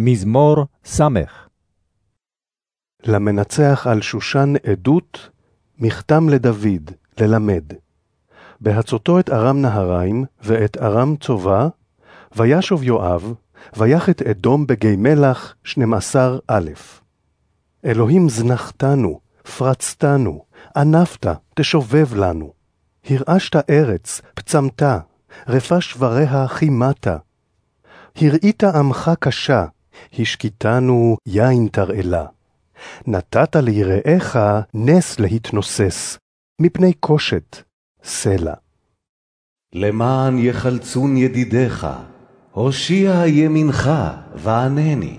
מזמור ס. למנצח על שושן עדות, מכתם לדוד, ללמד. בהצותו את ארם נהריים ואת ארם צובה, וישוב יואב, ויח את אדום בגיא מלח, שנים עשר א'. אלוהים זנחתנו, פרצתנו, ענפת, תשובב לנו. הרעשת ארץ, פצמת, רפה שבריה חימת. הראית עמך קשה, השקיטנו יין תרעלה. נתת ליראיך נס להתנוסס, מפני קושת, סלע. למען יחלצון ידידיך, הושיע ימינך וענני.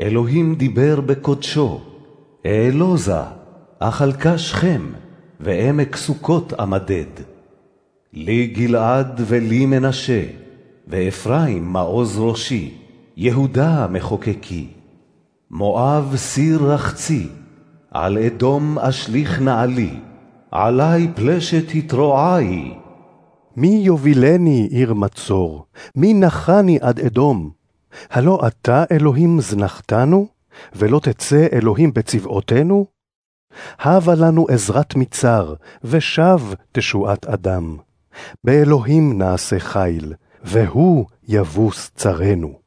אלוהים דיבר בקודשו, העלוזה, אכלכה שכם, ועמק סוכות אמדד. לי גלעד ולי מנשה, ואפרים מעוז ראשי. יהודה מחוקקי, מואב סיר רחצי, על אדום אשליך נעלי, עלי פלשת התרועי. מי יובילני עיר מצור? מי נחני עד אדום? הלא אתה, אלוהים, זנחתנו? ולא תצא אלוהים בצבאותינו? הבה לנו עזרת מצר, ושב תשועת אדם. באלוהים נעשה חיל, והוא יבוס צרינו.